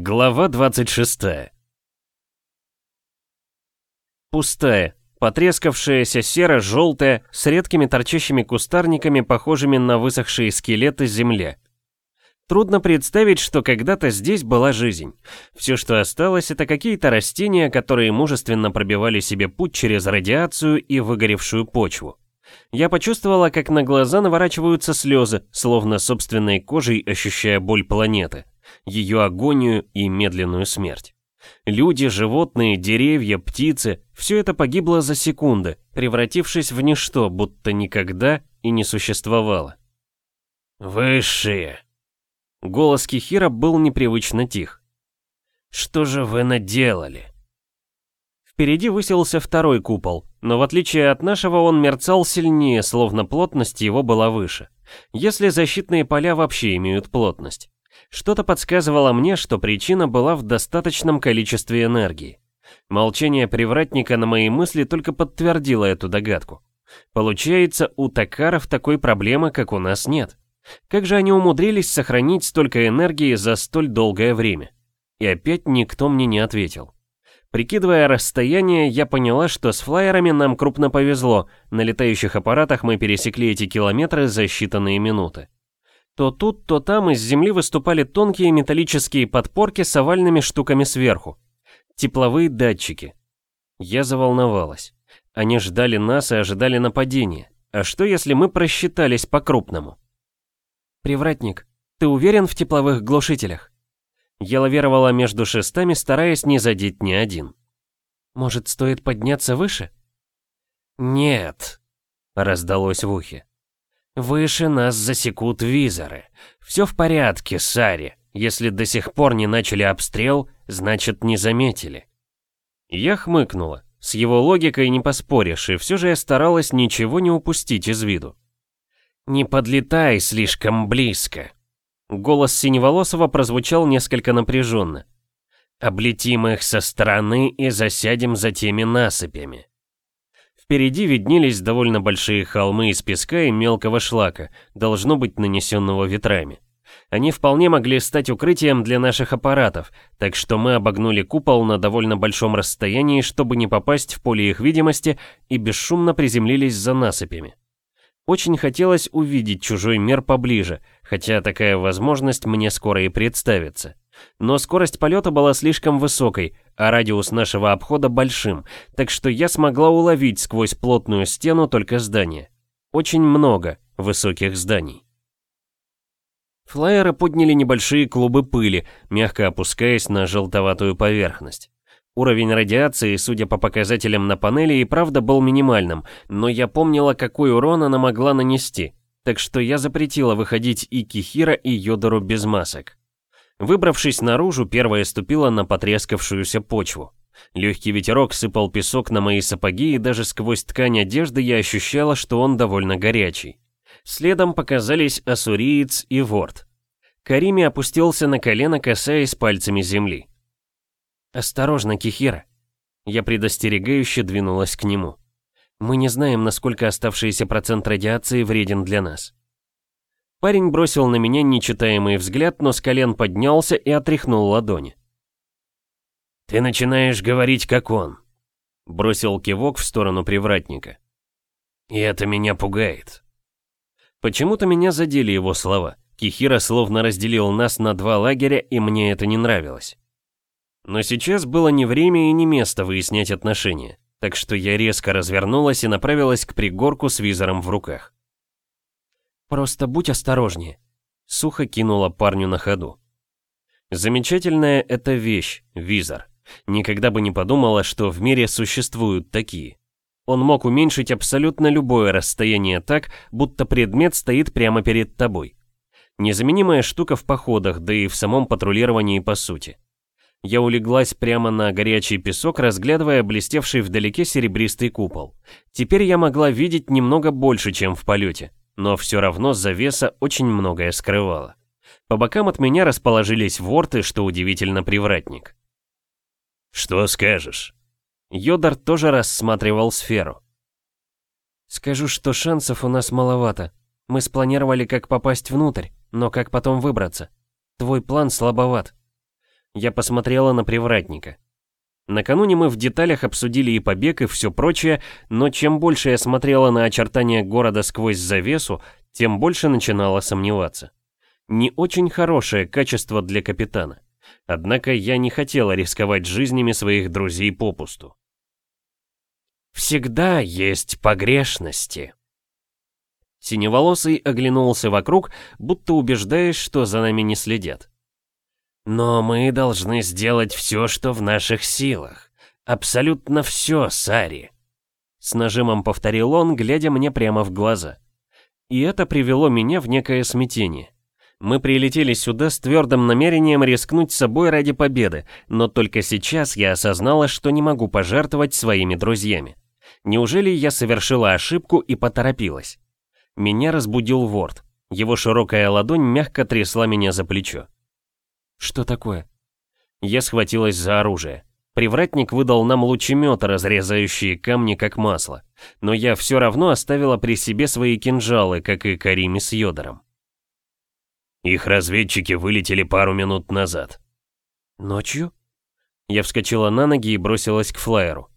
Глава 26 Пустая, потрескавшаяся серо-желтая, с редкими торчащими кустарниками, похожими на высохшие скелеты земля. Трудно представить, что когда-то здесь была жизнь. Все, что осталось, это какие-то растения, которые мужественно пробивали себе путь через радиацию и выгоревшую почву. Я почувствовала, как на глаза наворачиваются слезы, словно собственной кожей ощущая боль планеты, ее агонию и медленную смерть. Люди, животные, деревья, птицы – все это погибло за секунды, превратившись в ничто, будто никогда и не существовало. «Высшие!» Голос Кихира был непривычно тих. «Что же вы наделали?» Впереди высился второй купол, но в отличие от нашего он мерцал сильнее, словно плотность его была выше. Если защитные поля вообще имеют плотность. Что-то подсказывало мне, что причина была в достаточном количестве энергии. Молчание привратника на мои мысли только подтвердило эту догадку. Получается, у токаров такой проблемы, как у нас, нет. Как же они умудрились сохранить столько энергии за столь долгое время? И опять никто мне не ответил. Прикидывая расстояние, я поняла, что с флайерами нам крупно повезло, на летающих аппаратах мы пересекли эти километры за считанные минуты. То тут, то там из земли выступали тонкие металлические подпорки с овальными штуками сверху. Тепловые датчики. Я заволновалась. Они ждали нас и ожидали нападения. А что если мы просчитались по-крупному? «Привратник, ты уверен в тепловых глушителях?» Я лавировала между шестами, стараясь не задеть ни один. «Может, стоит подняться выше?» «Нет», — раздалось в ухе. «Выше нас засекут визоры. Все в порядке, Сари. Если до сих пор не начали обстрел, значит, не заметили». Я хмыкнула. С его логикой не поспоришь, и все же я старалась ничего не упустить из виду. «Не подлетай слишком близко», Голос Синеволосого прозвучал несколько напряженно. «Облетим их со стороны и засядем за теми насыпями». Впереди виднелись довольно большие холмы из песка и мелкого шлака, должно быть нанесенного ветрами. Они вполне могли стать укрытием для наших аппаратов, так что мы обогнули купол на довольно большом расстоянии, чтобы не попасть в поле их видимости, и бесшумно приземлились за насыпями. Очень хотелось увидеть чужой мир поближе, хотя такая возможность мне скоро и представится. Но скорость полета была слишком высокой, а радиус нашего обхода большим, так что я смогла уловить сквозь плотную стену только здание. Очень много высоких зданий. Флайеры подняли небольшие клубы пыли, мягко опускаясь на желтоватую поверхность. Уровень радиации, судя по показателям на панели, и правда был минимальным, но я помнила, какой урон она могла нанести, так что я запретила выходить и Кихира, и Йодору без масок. Выбравшись наружу, первая ступила на потрескавшуюся почву. Легкий ветерок сыпал песок на мои сапоги, и даже сквозь ткань одежды я ощущала, что он довольно горячий. Следом показались Ассуриец и Ворд. Карими опустился на колено, касаясь пальцами земли. «Осторожно, Кихира!» Я предостерегающе двинулась к нему. «Мы не знаем, насколько оставшийся процент радиации вреден для нас». Парень бросил на меня нечитаемый взгляд, но с колен поднялся и отряхнул ладони. «Ты начинаешь говорить, как он», — бросил кивок в сторону привратника. «И это меня пугает». Почему-то меня задели его слова. Кихира словно разделил нас на два лагеря, и мне это не нравилось. Но сейчас было не время и не место выяснять отношения, так что я резко развернулась и направилась к пригорку с визором в руках. «Просто будь осторожнее», — сухо кинула парню на ходу. Замечательная эта вещь, визор. Никогда бы не подумала, что в мире существуют такие. Он мог уменьшить абсолютно любое расстояние так, будто предмет стоит прямо перед тобой. Незаменимая штука в походах, да и в самом патрулировании по сути. Я улеглась прямо на горячий песок, разглядывая блестевший вдалеке серебристый купол. Теперь я могла видеть немного больше, чем в полете, но все равно завеса очень многое скрывала. По бокам от меня расположились ворты, что удивительно привратник. «Что скажешь?» Йодар тоже рассматривал сферу. «Скажу, что шансов у нас маловато. Мы спланировали, как попасть внутрь, но как потом выбраться. Твой план слабоват. Я посмотрела на привратника. Накануне мы в деталях обсудили и побег, и все прочее, но чем больше я смотрела на очертания города сквозь завесу, тем больше начинала сомневаться. Не очень хорошее качество для капитана. Однако я не хотела рисковать жизнями своих друзей попусту. «Всегда есть погрешности», Синеволосый оглянулся вокруг, будто убеждаясь, что за нами не следят. Но мы должны сделать все, что в наших силах. Абсолютно все, Сари. С нажимом повторил он, глядя мне прямо в глаза. И это привело меня в некое смятение. Мы прилетели сюда с твердым намерением рискнуть собой ради победы, но только сейчас я осознала, что не могу пожертвовать своими друзьями. Неужели я совершила ошибку и поторопилась? Меня разбудил Ворд. Его широкая ладонь мягко трясла меня за плечо. «Что такое?» Я схватилась за оружие. Привратник выдал нам лучеметы, разрезающие камни как масло. Но я все равно оставила при себе свои кинжалы, как и Кариме с Йодором. Их разведчики вылетели пару минут назад. Ночью? Я вскочила на ноги и бросилась к флайеру.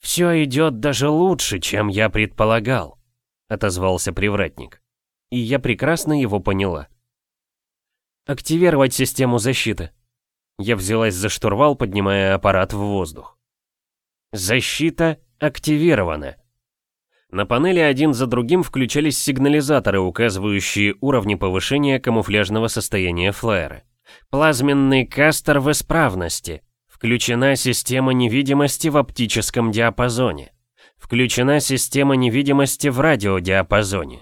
«Все идет даже лучше, чем я предполагал», — отозвался привратник. И я прекрасно его поняла. «Активировать систему защиты». Я взялась за штурвал, поднимая аппарат в воздух. «Защита активирована». На панели один за другим включались сигнализаторы, указывающие уровни повышения камуфляжного состояния флайера. Плазменный кастер в исправности. Включена система невидимости в оптическом диапазоне. Включена система невидимости в радиодиапазоне.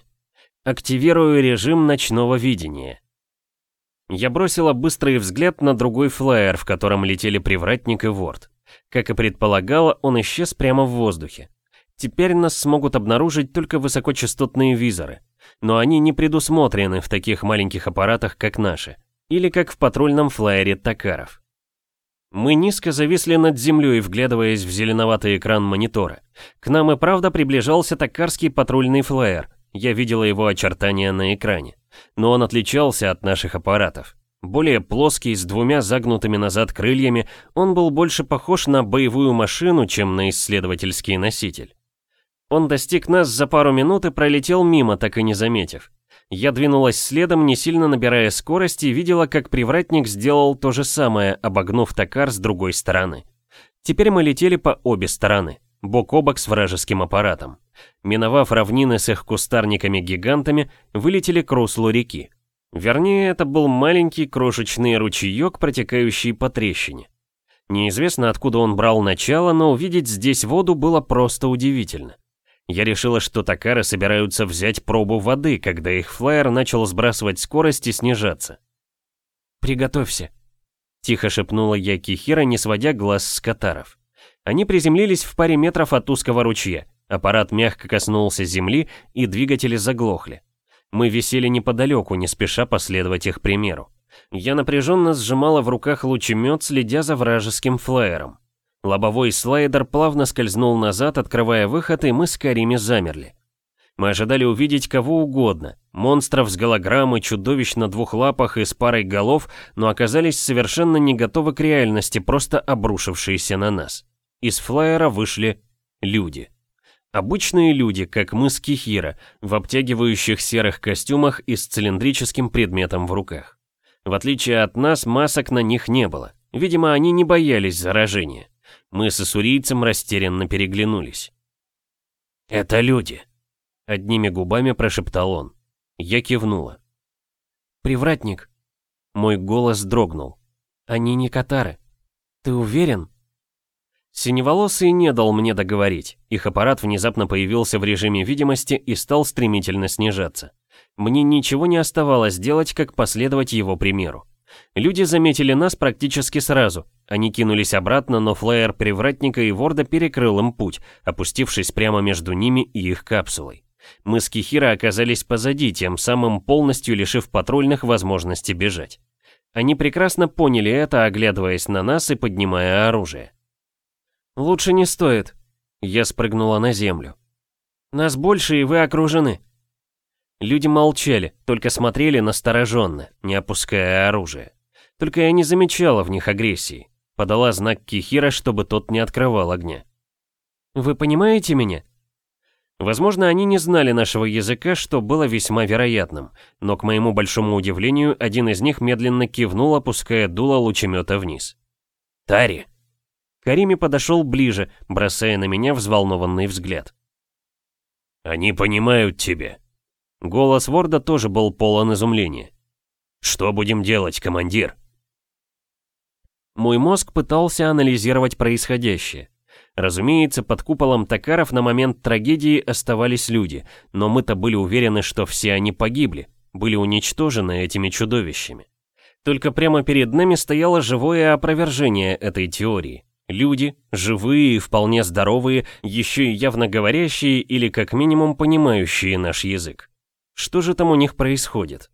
Активирую режим ночного видения. Я бросила быстрый взгляд на другой флайер, в котором летели Привратник и Ворд. Как и предполагала, он исчез прямо в воздухе. Теперь нас смогут обнаружить только высокочастотные визоры, но они не предусмотрены в таких маленьких аппаратах, как наши, или как в патрульном флайере Токаров. Мы низко зависли над землей, вглядываясь в зеленоватый экран монитора. К нам и правда приближался токарский патрульный флайер. Я видела его очертания на экране но он отличался от наших аппаратов. Более плоский, с двумя загнутыми назад крыльями, он был больше похож на боевую машину, чем на исследовательский носитель. Он достиг нас за пару минут и пролетел мимо, так и не заметив. Я двинулась следом, не сильно набирая скорость, и видела, как привратник сделал то же самое, обогнув токар с другой стороны. Теперь мы летели по обе стороны, бок о бок с вражеским аппаратом. Миновав равнины с их кустарниками-гигантами, вылетели к руслу реки. Вернее, это был маленький крошечный ручеек, протекающий по трещине. Неизвестно, откуда он брал начало, но увидеть здесь воду было просто удивительно. Я решила, что токары собираются взять пробу воды, когда их флайер начал сбрасывать скорость и снижаться. «Приготовься», — тихо шепнула я Кихира, не сводя глаз с катаров. Они приземлились в паре метров от узкого ручья. Аппарат мягко коснулся земли, и двигатели заглохли. Мы висели неподалеку, не спеша последовать их примеру. Я напряженно сжимала в руках лучемет, следя за вражеским флайером. Лобовой слайдер плавно скользнул назад, открывая выход, и мы с Карими замерли. Мы ожидали увидеть кого угодно, монстров с голограммой, чудовищ на двух лапах и с парой голов, но оказались совершенно не готовы к реальности, просто обрушившиеся на нас. Из флайера вышли люди. Обычные люди, как мы с Кихира, в обтягивающих серых костюмах и с цилиндрическим предметом в руках. В отличие от нас, масок на них не было. Видимо, они не боялись заражения. Мы с ассурийцем растерянно переглянулись. «Это люди», — одними губами прошептал он. Я кивнула. «Привратник». Мой голос дрогнул. «Они не катары. Ты уверен?» Синеволосый не дал мне договорить. Их аппарат внезапно появился в режиме видимости и стал стремительно снижаться. Мне ничего не оставалось делать, как последовать его примеру. Люди заметили нас практически сразу. Они кинулись обратно, но флайер привратника и ворда перекрыл им путь, опустившись прямо между ними и их капсулой. Мы с Кихира оказались позади, тем самым полностью лишив патрульных возможности бежать. Они прекрасно поняли это, оглядываясь на нас и поднимая оружие. «Лучше не стоит». Я спрыгнула на землю. «Нас больше, и вы окружены». Люди молчали, только смотрели настороженно, не опуская оружие. Только я не замечала в них агрессии. Подала знак Кихира, чтобы тот не открывал огня. «Вы понимаете меня?» Возможно, они не знали нашего языка, что было весьма вероятным, но, к моему большому удивлению, один из них медленно кивнул, опуская дуло лучемета вниз. «Тари!» Карими подошел ближе, бросая на меня взволнованный взгляд. «Они понимают тебя». Голос Ворда тоже был полон изумления. «Что будем делать, командир?» Мой мозг пытался анализировать происходящее. Разумеется, под куполом Токаров на момент трагедии оставались люди, но мы-то были уверены, что все они погибли, были уничтожены этими чудовищами. Только прямо перед нами стояло живое опровержение этой теории. Люди, живые и вполне здоровые, еще и явно говорящие или как минимум понимающие наш язык. Что же там у них происходит?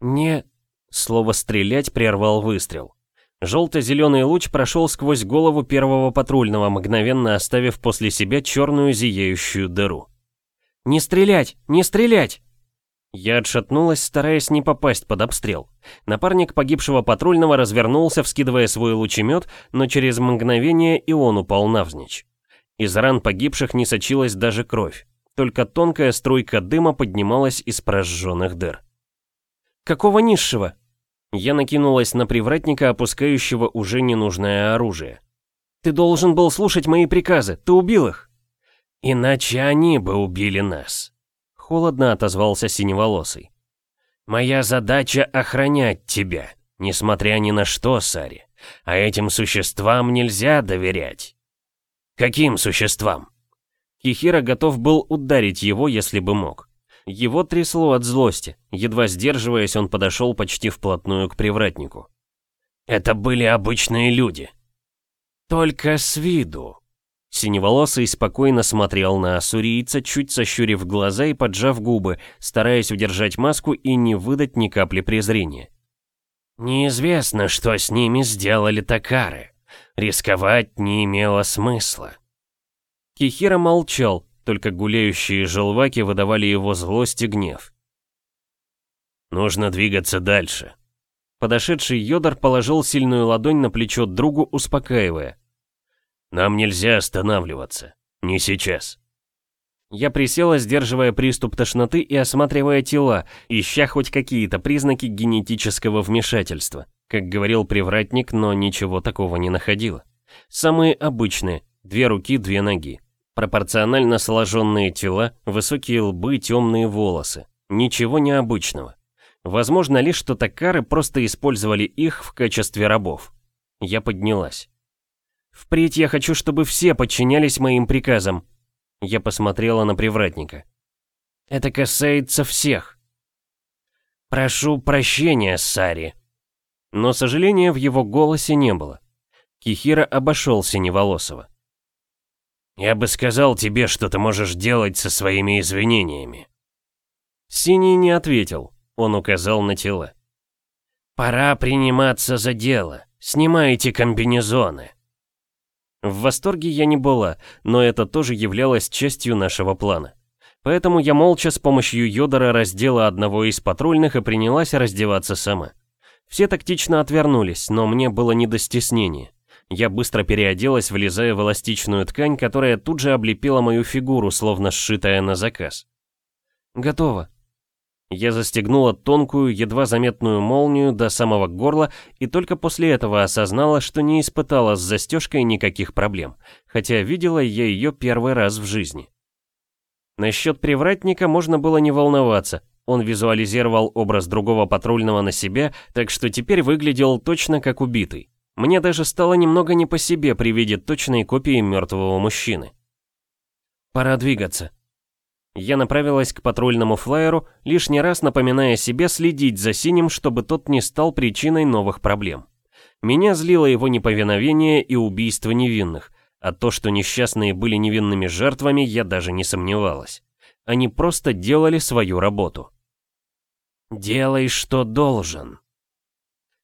Не... Слово «стрелять» прервал выстрел. Желто-зеленый луч прошел сквозь голову первого патрульного, мгновенно оставив после себя черную зияющую дыру. «Не стрелять! Не стрелять!» Я отшатнулась, стараясь не попасть под обстрел. Напарник погибшего патрульного развернулся, вскидывая свой лучемет, но через мгновение и он упал навзничь. Из ран погибших не сочилась даже кровь, только тонкая струйка дыма поднималась из прожженных дыр. «Какого низшего?» Я накинулась на привратника, опускающего уже ненужное оружие. «Ты должен был слушать мои приказы, ты убил их!» «Иначе они бы убили нас», Холодно отозвался синеволосый. «Моя задача — охранять тебя, несмотря ни на что, Сари. А этим существам нельзя доверять». «Каким существам?» Кихира готов был ударить его, если бы мог. Его трясло от злости. Едва сдерживаясь, он подошел почти вплотную к привратнику. «Это были обычные люди». «Только с виду», Синеволосый спокойно смотрел на ассурийца, чуть сощурив глаза и поджав губы, стараясь удержать маску и не выдать ни капли презрения. «Неизвестно, что с ними сделали токары. Рисковать не имело смысла». Кихира молчал, только гуляющие желваки выдавали его злость и гнев. «Нужно двигаться дальше». Подошедший Йодор положил сильную ладонь на плечо другу, успокаивая. Нам нельзя останавливаться. Не сейчас. Я присела, сдерживая приступ тошноты и осматривая тела, ища хоть какие-то признаки генетического вмешательства. Как говорил привратник, но ничего такого не находила. Самые обычные, две руки, две ноги. Пропорционально сложенные тела, высокие лбы, темные волосы. Ничего необычного. Возможно лишь, что токары просто использовали их в качестве рабов. Я поднялась. Впредь я хочу, чтобы все подчинялись моим приказам. Я посмотрела на привратника. Это касается всех. Прошу прощения, Сари. Но сожаления в его голосе не было. Кихира обошел Синеволосого. «Я бы сказал тебе, что ты можешь делать со своими извинениями». Синий не ответил, он указал на тела. «Пора приниматься за дело. Снимайте комбинезоны». В восторге я не была, но это тоже являлось частью нашего плана. Поэтому я молча с помощью Йодора раздела одного из патрульных и принялась раздеваться сама. Все тактично отвернулись, но мне было не до стеснения. Я быстро переоделась, влезая в эластичную ткань, которая тут же облепила мою фигуру, словно сшитая на заказ. «Готово», я застегнула тонкую, едва заметную молнию до самого горла и только после этого осознала, что не испытала с застежкой никаких проблем, хотя видела я ее первый раз в жизни. Насчет привратника можно было не волноваться, он визуализировал образ другого патрульного на себя, так что теперь выглядел точно как убитый. Мне даже стало немного не по себе при виде точной копии мертвого мужчины. «Пора двигаться», я направилась к патрульному флайеру, лишний раз напоминая себе следить за синим, чтобы тот не стал причиной новых проблем. Меня злило его неповиновение и убийство невинных, а то, что несчастные были невинными жертвами, я даже не сомневалась. Они просто делали свою работу. «Делай, что должен»,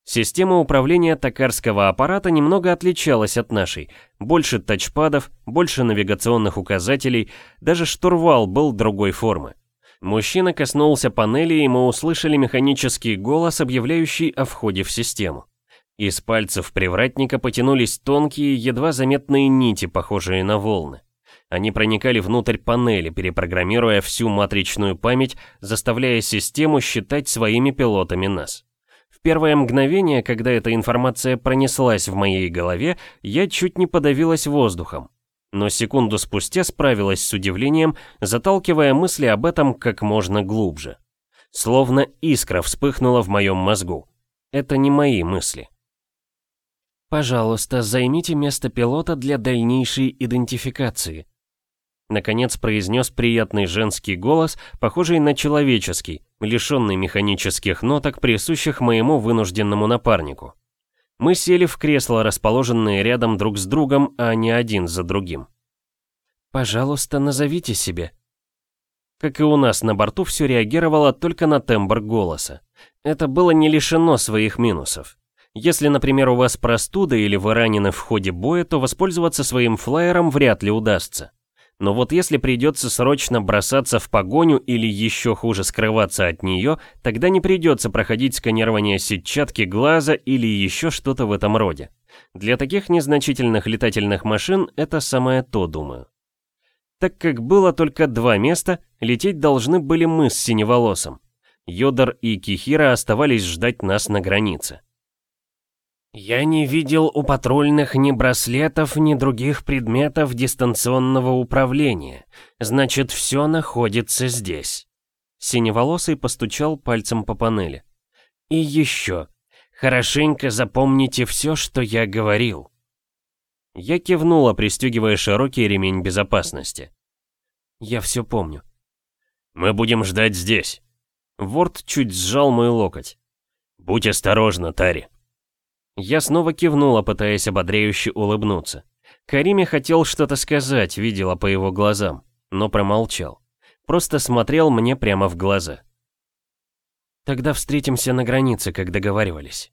Система управления токарского аппарата немного отличалась от нашей. Больше тачпадов, больше навигационных указателей, даже штурвал был другой формы. Мужчина коснулся панели, и мы услышали механический голос, объявляющий о входе в систему. Из пальцев привратника потянулись тонкие, едва заметные нити, похожие на волны. Они проникали внутрь панели, перепрограммируя всю матричную память, заставляя систему считать своими пилотами нас. Первое мгновение, когда эта информация пронеслась в моей голове, я чуть не подавилась воздухом. Но секунду спустя справилась с удивлением, заталкивая мысли об этом как можно глубже. Словно искра вспыхнула в моем мозгу. Это не мои мысли. «Пожалуйста, займите место пилота для дальнейшей идентификации», Наконец произнес приятный женский голос, похожий на человеческий, лишенный механических ноток, присущих моему вынужденному напарнику. Мы сели в кресла, расположенные рядом друг с другом, а не один за другим. «Пожалуйста, назовите себе». Как и у нас на борту, все реагировало только на тембр голоса. Это было не лишено своих минусов. Если, например, у вас простуда или вы ранены в ходе боя, то воспользоваться своим флайером вряд ли удастся. Но вот если придется срочно бросаться в погоню или еще хуже скрываться от нее, тогда не придется проходить сканирование сетчатки глаза или еще что-то в этом роде. Для таких незначительных летательных машин это самое то, думаю. Так как было только два места, лететь должны были мы с Синеволосом. Йодор и Кихира оставались ждать нас на границе. «Я не видел у патрульных ни браслетов, ни других предметов дистанционного управления. Значит, все находится здесь». Синеволосый постучал пальцем по панели. «И еще. Хорошенько запомните все, что я говорил». Я кивнула, пристегивая широкий ремень безопасности. «Я все помню». «Мы будем ждать здесь». Ворд чуть сжал мой локоть. «Будь осторожна, Тари». Я снова кивнула, пытаясь ободряюще улыбнуться. Кариме хотел что-то сказать, видела по его глазам, но промолчал. Просто смотрел мне прямо в глаза. «Тогда встретимся на границе, как договаривались».